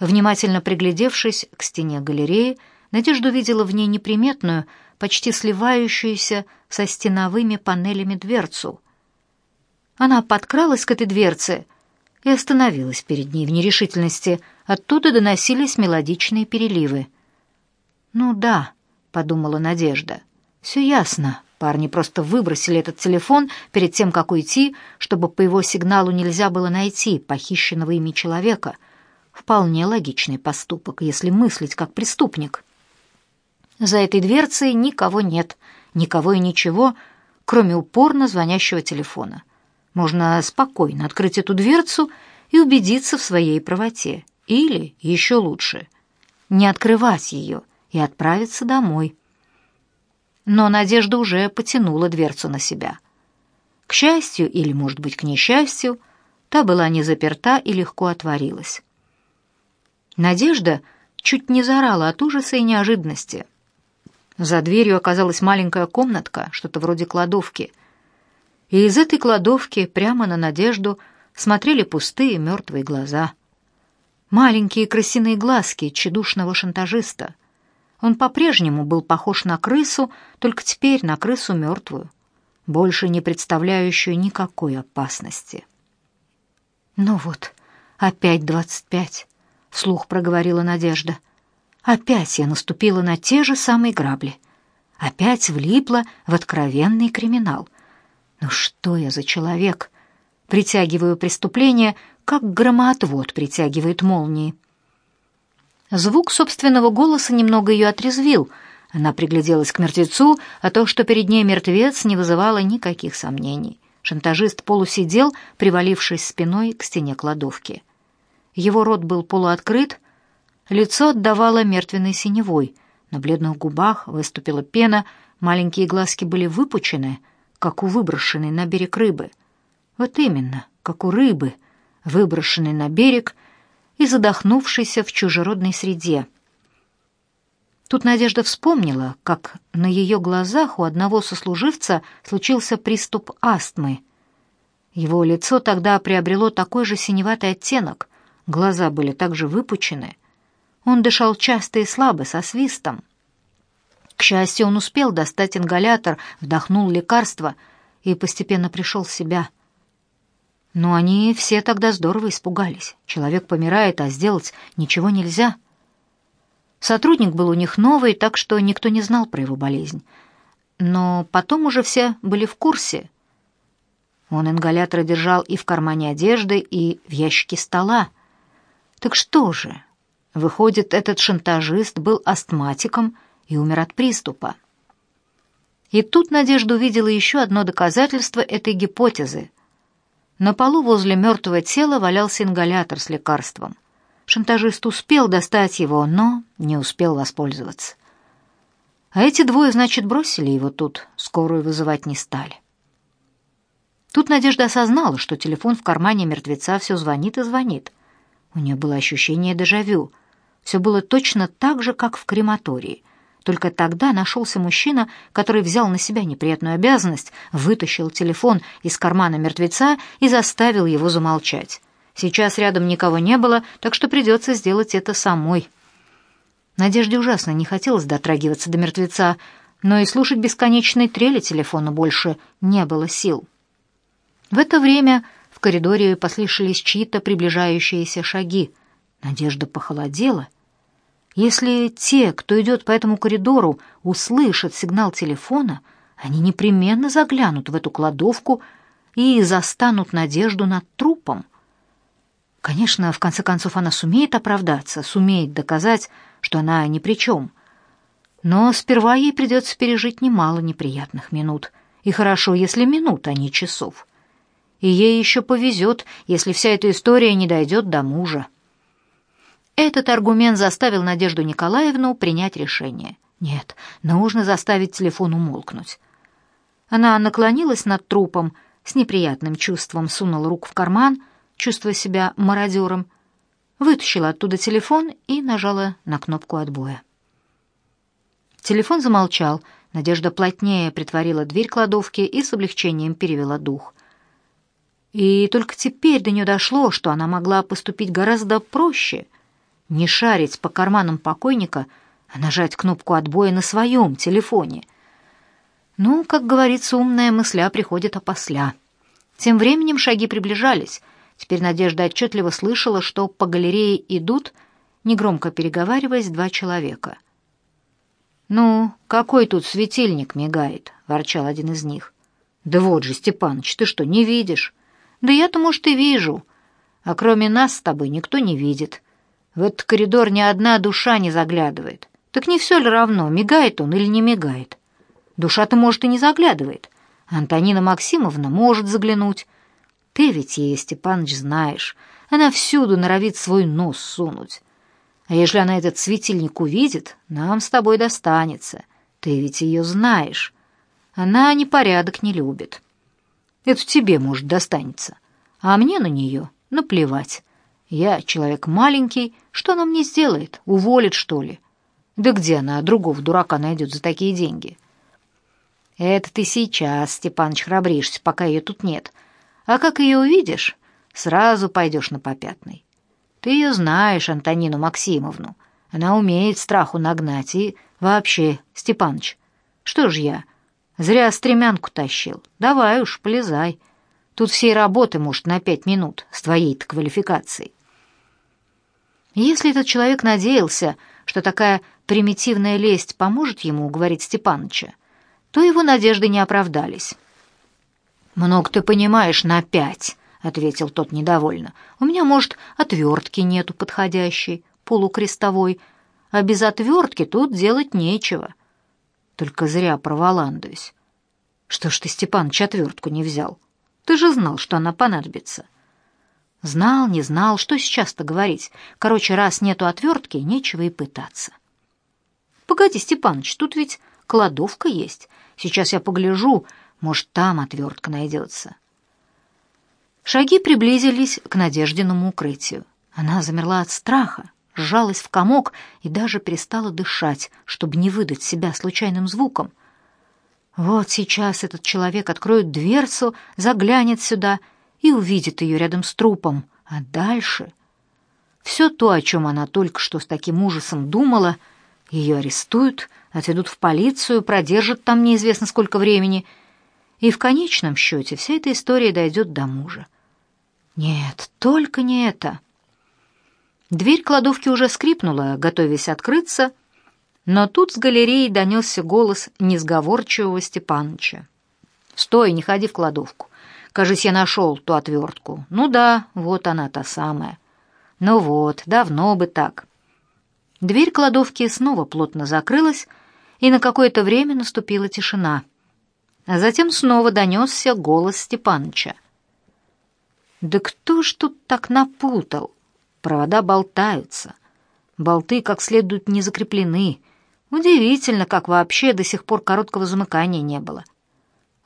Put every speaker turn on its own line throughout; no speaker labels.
Внимательно приглядевшись к стене галереи, Надежда увидела в ней неприметную, почти сливающуюся со стеновыми панелями дверцу. Она подкралась к этой дверце и остановилась перед ней в нерешительности. Оттуда доносились мелодичные переливы. «Ну да», — подумала Надежда, — «все ясно». Парни просто выбросили этот телефон перед тем, как уйти, чтобы по его сигналу нельзя было найти похищенного ими человека — Вполне логичный поступок, если мыслить как преступник. За этой дверцей никого нет, никого и ничего, кроме упорно звонящего телефона. Можно спокойно открыть эту дверцу и убедиться в своей правоте. Или, еще лучше, не открывать ее и отправиться домой. Но Надежда уже потянула дверцу на себя. К счастью или, может быть, к несчастью, та была не заперта и легко отворилась. Надежда чуть не заорала от ужаса и неожиданности. За дверью оказалась маленькая комнатка, что-то вроде кладовки. И из этой кладовки прямо на Надежду смотрели пустые мертвые глаза. Маленькие крысиные глазки чедушного шантажиста. Он по-прежнему был похож на крысу, только теперь на крысу мертвую, больше не представляющую никакой опасности. «Ну вот, опять двадцать пять», — вслух проговорила Надежда. Опять я наступила на те же самые грабли. Опять влипла в откровенный криминал. Ну что я за человек? Притягиваю преступление, как громоотвод притягивает молнии. Звук собственного голоса немного ее отрезвил. Она пригляделась к мертвецу, а то, что перед ней мертвец, не вызывало никаких сомнений. Шантажист полусидел, привалившись спиной к стене кладовки. Его рот был полуоткрыт, лицо отдавало мертвенной синевой, на бледных губах выступила пена, маленькие глазки были выпучены, как у выброшенной на берег рыбы. Вот именно, как у рыбы, выброшенной на берег и задохнувшейся в чужеродной среде. Тут Надежда вспомнила, как на ее глазах у одного сослуживца случился приступ астмы. Его лицо тогда приобрело такой же синеватый оттенок, Глаза были также выпучены. Он дышал часто и слабо, со свистом. К счастью, он успел достать ингалятор, вдохнул лекарство и постепенно пришел в себя. Но они все тогда здорово испугались. Человек помирает, а сделать ничего нельзя. Сотрудник был у них новый, так что никто не знал про его болезнь. Но потом уже все были в курсе. Он ингалятор держал и в кармане одежды, и в ящике стола. Так что же? Выходит, этот шантажист был астматиком и умер от приступа. И тут Надежда увидела еще одно доказательство этой гипотезы. На полу возле мертвого тела валялся ингалятор с лекарством. Шантажист успел достать его, но не успел воспользоваться. А эти двое, значит, бросили его тут, скорую вызывать не стали. Тут Надежда осознала, что телефон в кармане мертвеца все звонит и звонит — у нее было ощущение дежавю. Все было точно так же, как в крематории. Только тогда нашелся мужчина, который взял на себя неприятную обязанность, вытащил телефон из кармана мертвеца и заставил его замолчать. Сейчас рядом никого не было, так что придется сделать это самой. Надежде ужасно не хотелось дотрагиваться до мертвеца, но и слушать бесконечные трели телефона больше не было сил. В это время в коридоре послышались чьи-то приближающиеся шаги. Надежда похолодела. Если те, кто идет по этому коридору, услышат сигнал телефона, они непременно заглянут в эту кладовку и застанут Надежду над трупом. Конечно, в конце концов она сумеет оправдаться, сумеет доказать, что она ни при чем. Но сперва ей придется пережить немало неприятных минут. И хорошо, если минут, а не часов. И ей еще повезет, если вся эта история не дойдет до мужа. Этот аргумент заставил Надежду Николаевну принять решение. Нет, нужно заставить телефон умолкнуть. Она наклонилась над трупом, с неприятным чувством сунула руку в карман, чувствуя себя мародером, вытащила оттуда телефон и нажала на кнопку отбоя. Телефон замолчал, Надежда плотнее притворила дверь кладовки и с облегчением перевела дух. И только теперь до нее дошло, что она могла поступить гораздо проще. Не шарить по карманам покойника, а нажать кнопку отбоя на своем телефоне. Ну, как говорится, умная мысля приходит опосля. Тем временем шаги приближались. Теперь Надежда отчетливо слышала, что по галерее идут, негромко переговариваясь, два человека. «Ну, какой тут светильник мигает?» — ворчал один из них. «Да вот же, Степаныч, ты что, не видишь?» Да я-то, может, и вижу. А кроме нас с тобой никто не видит. В этот коридор ни одна душа не заглядывает. Так не все ли равно, мигает он или не мигает? Душа-то, может, и не заглядывает. Антонина Максимовна может заглянуть. Ты ведь ей, Степаныч, знаешь. Она всюду норовит свой нос сунуть. А если она этот светильник увидит, нам с тобой достанется. Ты ведь ее знаешь. Она непорядок не любит». Это тебе может, достанется, а мне на нее наплевать. Я человек маленький, что она мне сделает? Уволит, что ли? Да где она другого дурака найдет за такие деньги? Это ты сейчас, Степаныч, храбришься, пока ее тут нет. А как ее увидишь, сразу пойдешь на попятный. Ты ее знаешь, Антонину Максимовну. Она умеет страху нагнать и вообще, Степаныч. Что ж я, Зря стремянку тащил. Давай уж, полезай. Тут всей работы, может, на пять минут с твоей-то квалификацией. Если этот человек надеялся, что такая примитивная лесть поможет ему уговорить Степаныча, то его надежды не оправдались. «Много ты понимаешь на пять», — ответил тот недовольно. «У меня, может, отвертки нету подходящей, полукрестовой, а без отвертки тут делать нечего. Только зря проволандуюсь. Что ж ты, Степан четвертку не взял? Ты же знал, что она понадобится. Знал, не знал, что сейчас-то говорить. Короче, раз нету отвертки, нечего и пытаться. Погоди, Степаныч, тут ведь кладовка есть. Сейчас я погляжу, может, там отвертка найдется. Шаги приблизились к надежденному укрытию. Она замерла от страха сжалась в комок и даже перестала дышать, чтобы не выдать себя случайным звуком. Вот сейчас этот человек откроет дверцу, заглянет сюда и увидит ее рядом с трупом. А дальше... Все то, о чем она только что с таким ужасом думала, ее арестуют, отведут в полицию, продержат там неизвестно сколько времени. И в конечном счете вся эта история дойдет до мужа. Нет, только не это. Дверь кладовки уже скрипнула, готовясь открыться, но тут с галереи донесся голос несговорчивого Степаныча. «Стой, не ходи в кладовку. Кажись, я нашел ту отвертку. Ну да, вот она та самая. Ну вот, давно бы так». Дверь кладовки снова плотно закрылась, и на какое-то время наступила тишина. А затем снова донесся голос Степаныча. «Да кто ж тут так напутал?» Провода болтаются. Болты как следует не закреплены. Удивительно, как вообще до сих пор короткого замыкания не было.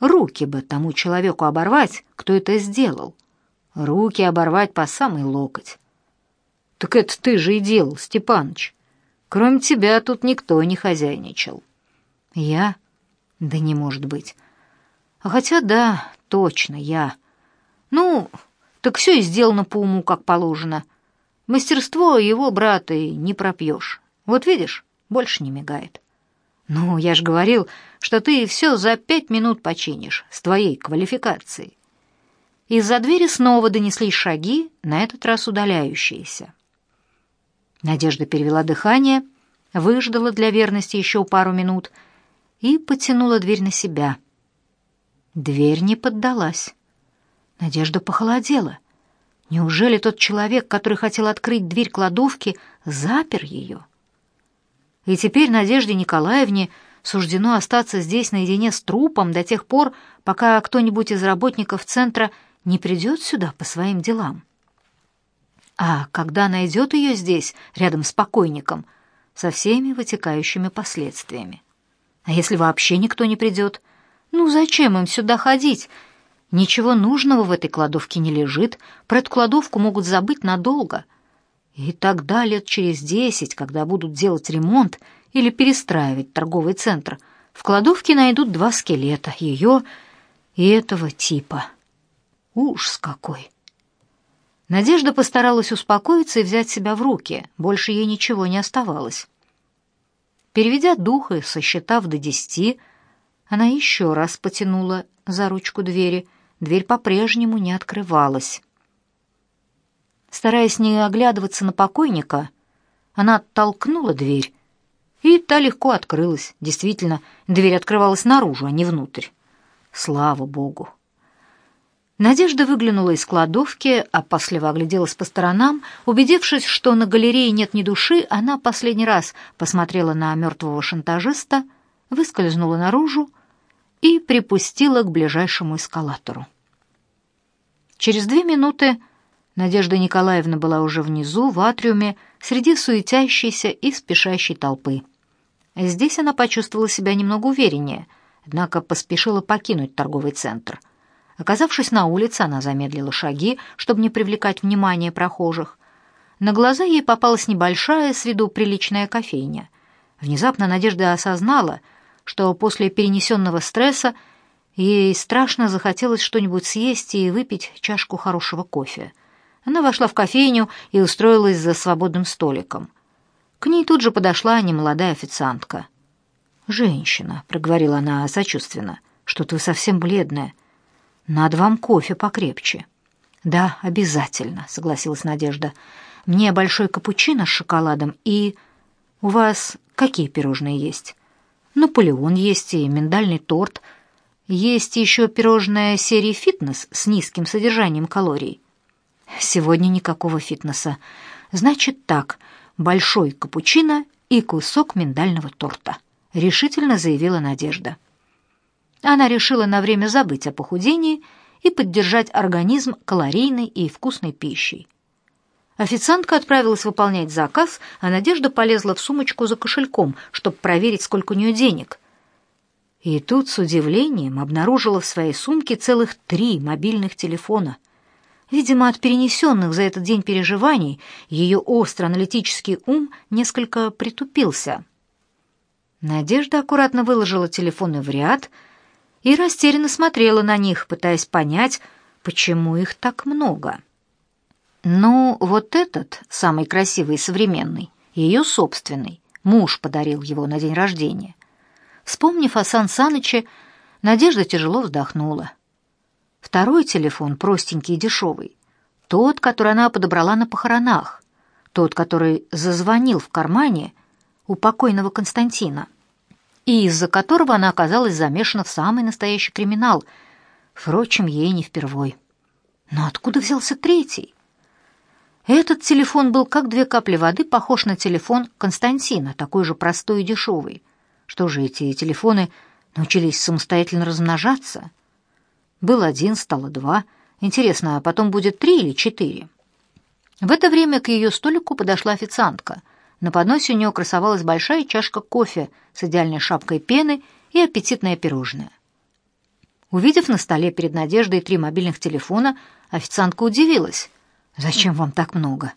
Руки бы тому человеку оборвать, кто это сделал. Руки оборвать по самый локоть. Так это ты же и делал, Степаныч. Кроме тебя тут никто не хозяйничал. Я? Да не может быть. Хотя да, точно, я. Ну, так все и сделано по уму, как положено. Мастерство его брата и не пропьешь. Вот видишь, больше не мигает. Ну, я же говорил, что ты все за пять минут починишь с твоей квалификацией. Из-за двери снова донеслись шаги, на этот раз удаляющиеся. Надежда перевела дыхание, выждала для верности еще пару минут и потянула дверь на себя. Дверь не поддалась. Надежда похолодела. Неужели тот человек, который хотел открыть дверь кладовки, запер ее? И теперь Надежде Николаевне суждено остаться здесь наедине с трупом до тех пор, пока кто-нибудь из работников центра не придет сюда по своим делам. А когда найдет ее здесь, рядом с покойником, со всеми вытекающими последствиями? А если вообще никто не придет? Ну зачем им сюда ходить, Ничего нужного в этой кладовке не лежит, про эту кладовку могут забыть надолго. И тогда лет через десять, когда будут делать ремонт или перестраивать торговый центр, в кладовке найдут два скелета, ее и этого типа. Уж с какой! Надежда постаралась успокоиться и взять себя в руки, больше ей ничего не оставалось. Переведя дух и сосчитав до десяти, она еще раз потянула за ручку двери — дверь по-прежнему не открывалась. Стараясь не оглядываться на покойника, она оттолкнула дверь, и та легко открылась. Действительно, дверь открывалась наружу, а не внутрь. Слава богу! Надежда выглянула из кладовки, а после огляделась по сторонам. Убедившись, что на галерее нет ни души, она последний раз посмотрела на мертвого шантажиста, выскользнула наружу, и припустила к ближайшему эскалатору. Через две минуты Надежда Николаевна была уже внизу, в атриуме, среди суетящейся и спешащей толпы. Здесь она почувствовала себя немного увереннее, однако поспешила покинуть торговый центр. Оказавшись на улице, она замедлила шаги, чтобы не привлекать внимание прохожих. На глаза ей попалась небольшая, с виду приличная кофейня. Внезапно Надежда осознала — что после перенесенного стресса ей страшно захотелось что-нибудь съесть и выпить чашку хорошего кофе. Она вошла в кофейню и устроилась за свободным столиком. К ней тут же подошла немолодая официантка. «Женщина», — проговорила она сочувственно, — «что-то вы совсем бледная. Надо вам кофе покрепче». «Да, обязательно», — согласилась Надежда. «Мне большой капучино с шоколадом и...» «У вас какие пирожные есть?» Наполеон есть и миндальный торт. Есть еще пирожная серии «Фитнес» с низким содержанием калорий. Сегодня никакого фитнеса. Значит так, большой капучино и кусок миндального торта, решительно заявила Надежда. Она решила на время забыть о похудении и поддержать организм калорийной и вкусной пищей. Официантка отправилась выполнять заказ, а Надежда полезла в сумочку за кошельком, чтобы проверить, сколько у нее денег. И тут с удивлением обнаружила в своей сумке целых три мобильных телефона. Видимо, от перенесенных за этот день переживаний ее остро-аналитический ум несколько притупился. Надежда аккуратно выложила телефоны в ряд и растерянно смотрела на них, пытаясь понять, почему их так много. Ну, вот этот, самый красивый и современный, ее собственный, муж подарил его на день рождения. Вспомнив о Сан Саныче, Надежда тяжело вздохнула. Второй телефон, простенький и дешевый, тот, который она подобрала на похоронах, тот, который зазвонил в кармане у покойного Константина, и из-за которого она оказалась замешана в самый настоящий криминал, впрочем, ей не впервой. Но откуда взялся третий? Этот телефон был как две капли воды похож на телефон Константина, такой же простой и дешевый. Что же эти телефоны научились самостоятельно размножаться? Был один, стало два. Интересно, а потом будет три или четыре? В это время к ее столику подошла официантка. На подносе у нее красовалась большая чашка кофе с идеальной шапкой пены и аппетитное пирожное. Увидев на столе перед Надеждой три мобильных телефона, официантка удивилась. «Зачем вам так много?»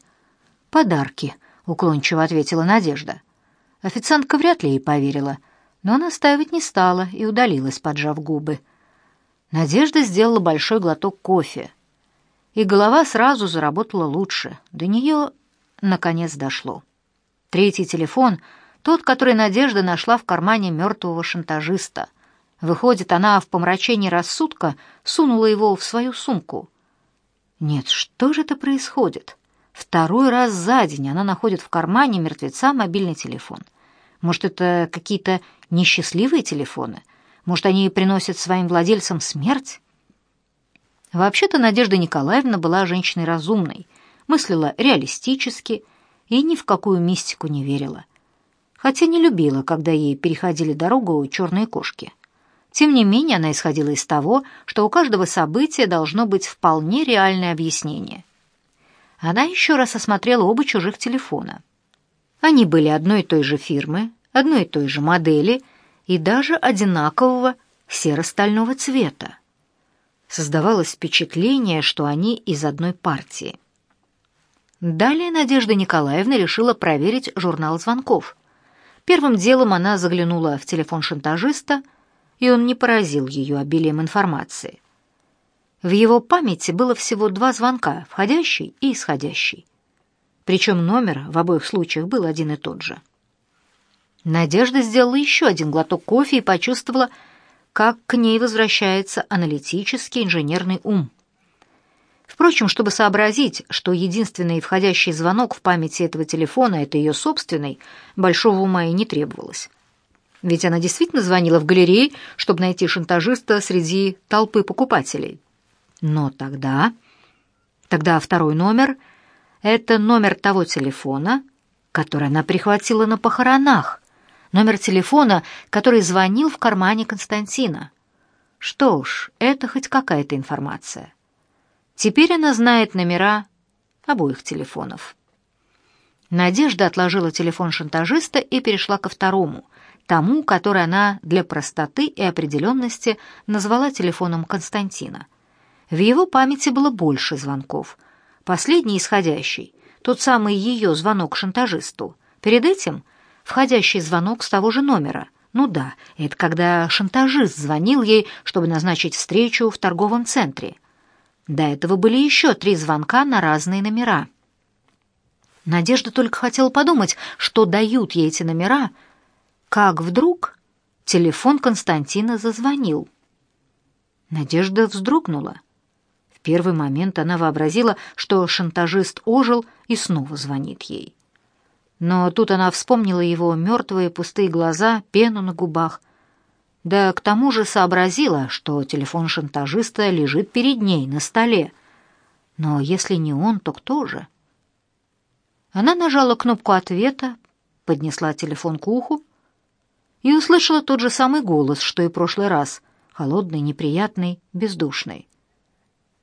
«Подарки», — уклончиво ответила Надежда. Официантка вряд ли ей поверила, но она ставить не стала и удалилась, поджав губы. Надежда сделала большой глоток кофе, и голова сразу заработала лучше. До нее, наконец, дошло. Третий телефон — тот, который Надежда нашла в кармане мертвого шантажиста. Выходит, она в помрачении рассудка сунула его в свою сумку — нет, что же это происходит? Второй раз за день она находит в кармане мертвеца мобильный телефон. Может, это какие-то несчастливые телефоны? Может, они приносят своим владельцам смерть? Вообще-то Надежда Николаевна была женщиной разумной, мыслила реалистически и ни в какую мистику не верила. Хотя не любила, когда ей переходили дорогу черные кошки. Тем не менее, она исходила из того, что у каждого события должно быть вполне реальное объяснение. Она еще раз осмотрела оба чужих телефона. Они были одной и той же фирмы, одной и той же модели и даже одинакового серо-стального цвета. Создавалось впечатление, что они из одной партии. Далее Надежда Николаевна решила проверить журнал звонков. Первым делом она заглянула в телефон шантажиста – и он не поразил ее обилием информации. В его памяти было всего два звонка, входящий и исходящий. Причем номер в обоих случаях был один и тот же. Надежда сделала еще один глоток кофе и почувствовала, как к ней возвращается аналитический инженерный ум. Впрочем, чтобы сообразить, что единственный входящий звонок в памяти этого телефона — это ее собственный, большого ума и не требовалось. Ведь она действительно звонила в галереи, чтобы найти шантажиста среди толпы покупателей. Но тогда... Тогда второй номер — это номер того телефона, который она прихватила на похоронах. Номер телефона, который звонил в кармане Константина. Что уж, это хоть какая-то информация. Теперь она знает номера обоих телефонов. Надежда отложила телефон шантажиста и перешла ко второму — тому, который она для простоты и определенности назвала телефоном Константина. В его памяти было больше звонков. Последний исходящий, тот самый ее звонок шантажисту. Перед этим входящий звонок с того же номера. Ну да, это когда шантажист звонил ей, чтобы назначить встречу в торговом центре. До этого были еще три звонка на разные номера. Надежда только хотела подумать, что дают ей эти номера — как вдруг телефон Константина зазвонил. Надежда вздрогнула. В первый момент она вообразила, что шантажист ожил и снова звонит ей. Но тут она вспомнила его мертвые пустые глаза, пену на губах. Да к тому же сообразила, что телефон шантажиста лежит перед ней на столе. Но если не он, то кто же? Она нажала кнопку ответа, поднесла телефон к уху и услышала тот же самый голос, что и в прошлый раз, холодный, неприятный, бездушный.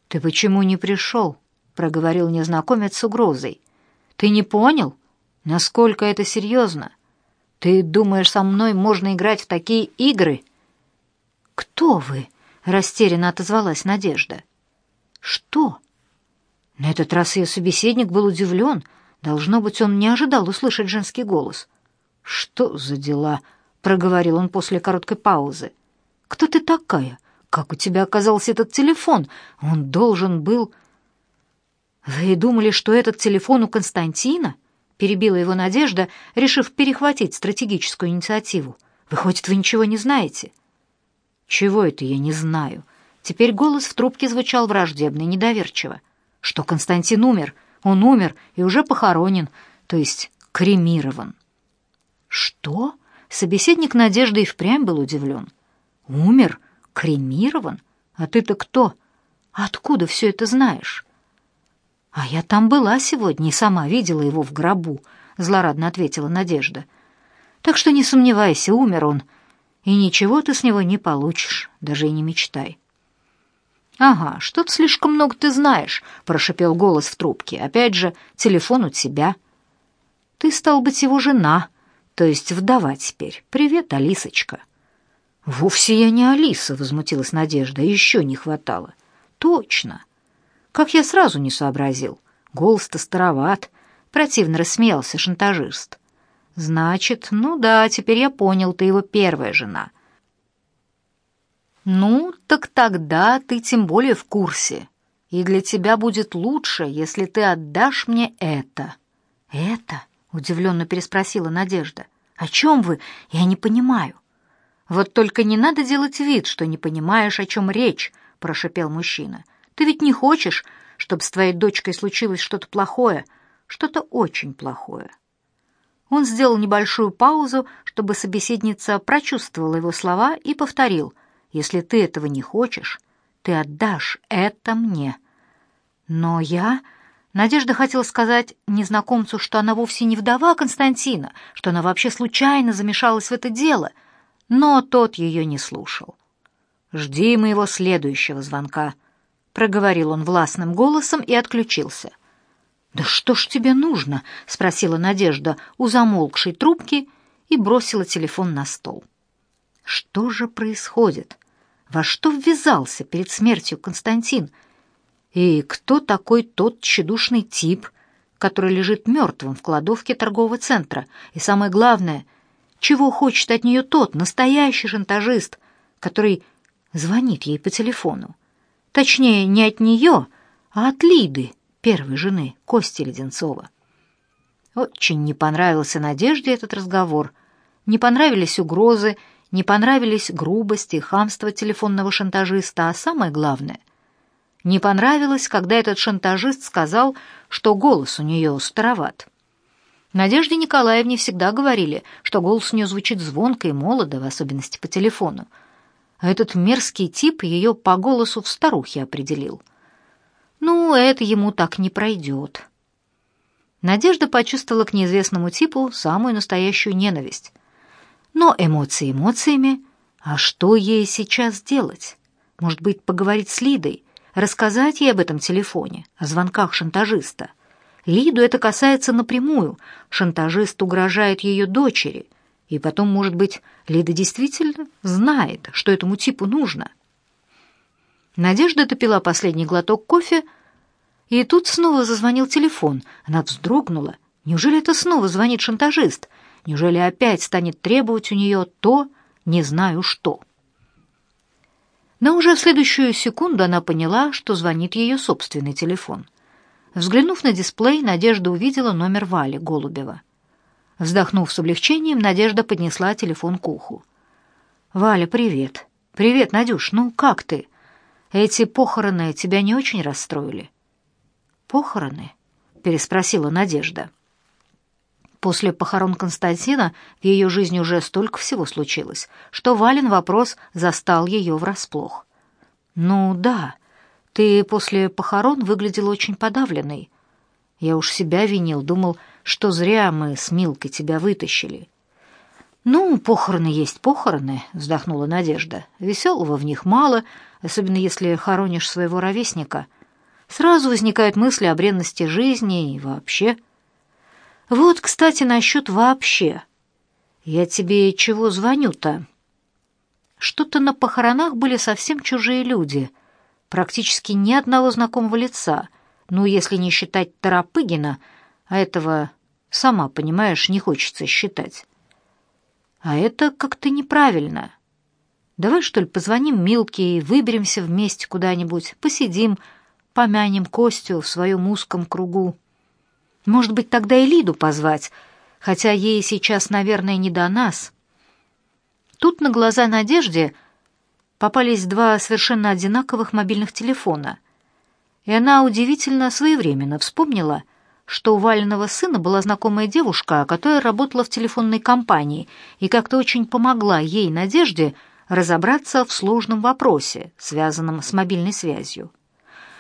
«Ты почему не пришел?» — проговорил незнакомец с угрозой. «Ты не понял, насколько это серьезно? Ты думаешь, со мной можно играть в такие игры?» «Кто вы?» — растерянно отозвалась Надежда. «Что?» На этот раз ее собеседник был удивлен. Должно быть, он не ожидал услышать женский голос. «Что за дела?» проговорил он после короткой паузы. «Кто ты такая? Как у тебя оказался этот телефон? Он должен был...» «Вы думали, что этот телефон у Константина?» — перебила его Надежда, решив перехватить стратегическую инициативу. «Выходит, вы ничего не знаете?» «Чего это я не знаю?» Теперь голос в трубке звучал враждебно и недоверчиво. «Что Константин умер? Он умер и уже похоронен, то есть кремирован». «Что?» Собеседник Надежды и впрямь был удивлен. «Умер? Кремирован? А ты-то кто? Откуда все это знаешь?» «А я там была сегодня и сама видела его в гробу», — злорадно ответила Надежда. «Так что не сомневайся, умер он, и ничего ты с него не получишь, даже и не мечтай». «Ага, что-то слишком много ты знаешь», — прошипел голос в трубке. «Опять же, телефон у тебя». «Ты, стал быть, его жена», то есть вдова теперь. Привет, Алисочка». «Вовсе я не Алиса», — возмутилась Надежда, — «еще не хватало». «Точно». «Как я сразу не сообразил. Голос-то староват», — противно рассмеялся шантажист. «Значит, ну да, теперь я понял, ты его первая жена». «Ну, так тогда ты тем более в курсе. И для тебя будет лучше, если ты отдашь мне это». «Это?» Удивленно переспросила Надежда. «О чем вы? Я не понимаю». «Вот только не надо делать вид, что не понимаешь, о чем речь», — прошипел мужчина. «Ты ведь не хочешь, чтобы с твоей дочкой случилось что-то плохое, что-то очень плохое». Он сделал небольшую паузу, чтобы собеседница прочувствовала его слова и повторил. «Если ты этого не хочешь, ты отдашь это мне». «Но я...» Надежда хотела сказать незнакомцу, что она вовсе не вдова Константина, что она вообще случайно замешалась в это дело, но тот ее не слушал. «Жди моего следующего звонка», — проговорил он властным голосом и отключился. «Да что ж тебе нужно?» — спросила Надежда у замолкшей трубки и бросила телефон на стол. «Что же происходит? Во что ввязался перед смертью Константин?» И кто такой тот тщедушный тип, который лежит мертвым в кладовке торгового центра? И самое главное, чего хочет от нее тот настоящий шантажист, который звонит ей по телефону? Точнее, не от нее, а от Лиды, первой жены Кости Леденцова. Очень не понравился Надежде этот разговор. Не понравились угрозы, не понравились грубости хамство телефонного шантажиста, а самое главное — не понравилось, когда этот шантажист сказал, что голос у нее устароват. Надежде Николаевне всегда говорили, что голос у нее звучит звонко и молодо, в особенности по телефону. А этот мерзкий тип ее по голосу в старухе определил. Ну, это ему так не пройдет. Надежда почувствовала к неизвестному типу самую настоящую ненависть. Но эмоции эмоциями, а что ей сейчас делать? Может быть, поговорить с Лидой? рассказать ей об этом телефоне, о звонках шантажиста. Лиду это касается напрямую. Шантажист угрожает ее дочери. И потом, может быть, Лида действительно знает, что этому типу нужно. Надежда допила последний глоток кофе, и тут снова зазвонил телефон. Она вздрогнула. Неужели это снова звонит шантажист? Неужели опять станет требовать у нее то, не знаю что?» Но уже в следующую секунду она поняла, что звонит ее собственный телефон. Взглянув на дисплей, Надежда увидела номер Вали Голубева. Вздохнув с облегчением, Надежда поднесла телефон к уху. «Валя, привет!» «Привет, Надюш, ну как ты? Эти похороны тебя не очень расстроили?» «Похороны?» — переспросила Надежда. После похорон Константина в ее жизни уже столько всего случилось, что Вален вопрос застал ее врасплох. «Ну да, ты после похорон выглядел очень подавленной. Я уж себя винил, думал, что зря мы с Милкой тебя вытащили». «Ну, похороны есть похороны», — вздохнула Надежда. «Веселого в них мало, особенно если хоронишь своего ровесника. Сразу возникают мысли о бренности жизни и вообще...» Вот, кстати, насчет вообще. Я тебе чего звоню-то? Что-то на похоронах были совсем чужие люди, практически ни одного знакомого лица, ну, если не считать Тарапыгина, а этого, сама понимаешь, не хочется считать. А это как-то неправильно. Давай, что ли, позвоним Милке и выберемся вместе куда-нибудь, посидим, помянем Костю в своем узком кругу. Может быть, тогда и Лиду позвать, хотя ей сейчас, наверное, не до нас. Тут на глаза Надежде попались два совершенно одинаковых мобильных телефона. И она удивительно своевременно вспомнила, что у Валиного сына была знакомая девушка, которая работала в телефонной компании и как-то очень помогла ей, Надежде, разобраться в сложном вопросе, связанном с мобильной связью.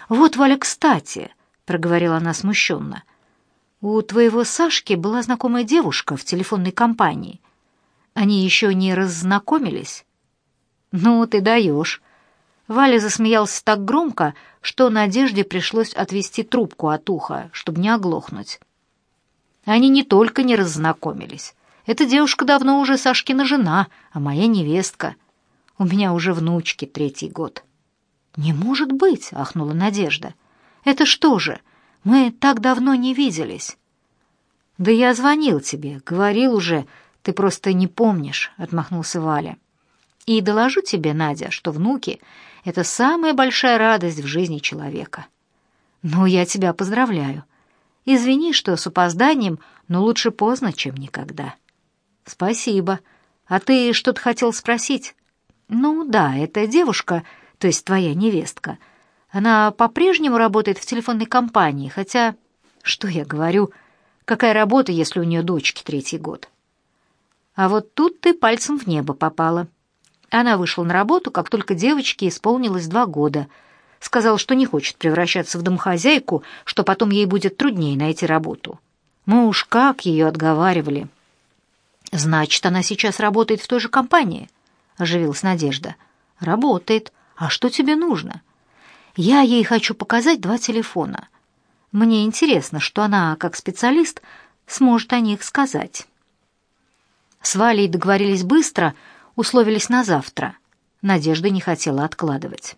«Вот, Валя, кстати», — проговорила она смущенно, — у твоего Сашки была знакомая девушка в телефонной компании. Они еще не раззнакомились. Ну, ты даешь. Валя засмеялся так громко, что Надежде пришлось отвести трубку от уха, чтобы не оглохнуть. Они не только не раззнакомились. Эта девушка давно уже Сашкина жена, а моя невестка. У меня уже внучки третий год. «Не может быть!» — ахнула Надежда. «Это что же?» Мы так давно не виделись. Да я звонил тебе, говорил уже, ты просто не помнишь, отмахнулся Валя. И доложу тебе, Надя, что внуки — это самая большая радость в жизни человека. Ну, я тебя поздравляю. Извини, что с опозданием, но лучше поздно, чем никогда. Спасибо. А ты что-то хотел спросить? Ну да, эта девушка, то есть твоя невестка — она по-прежнему работает в телефонной компании, хотя... Что я говорю? Какая работа, если у нее дочки третий год? А вот тут ты пальцем в небо попала. Она вышла на работу, как только девочке исполнилось два года. Сказала, что не хочет превращаться в домохозяйку, что потом ей будет труднее найти работу. Мы уж как ее отговаривали. «Значит, она сейчас работает в той же компании?» — оживилась Надежда. «Работает. А что тебе нужно?» Я ей хочу показать два телефона. Мне интересно, что она, как специалист, сможет о них сказать. С Валей договорились быстро, условились на завтра. Надежда не хотела откладывать.